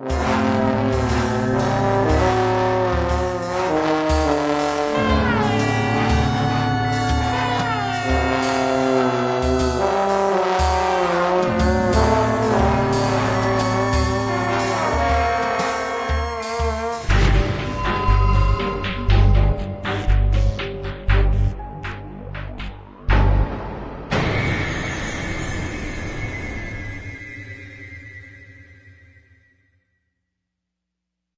Música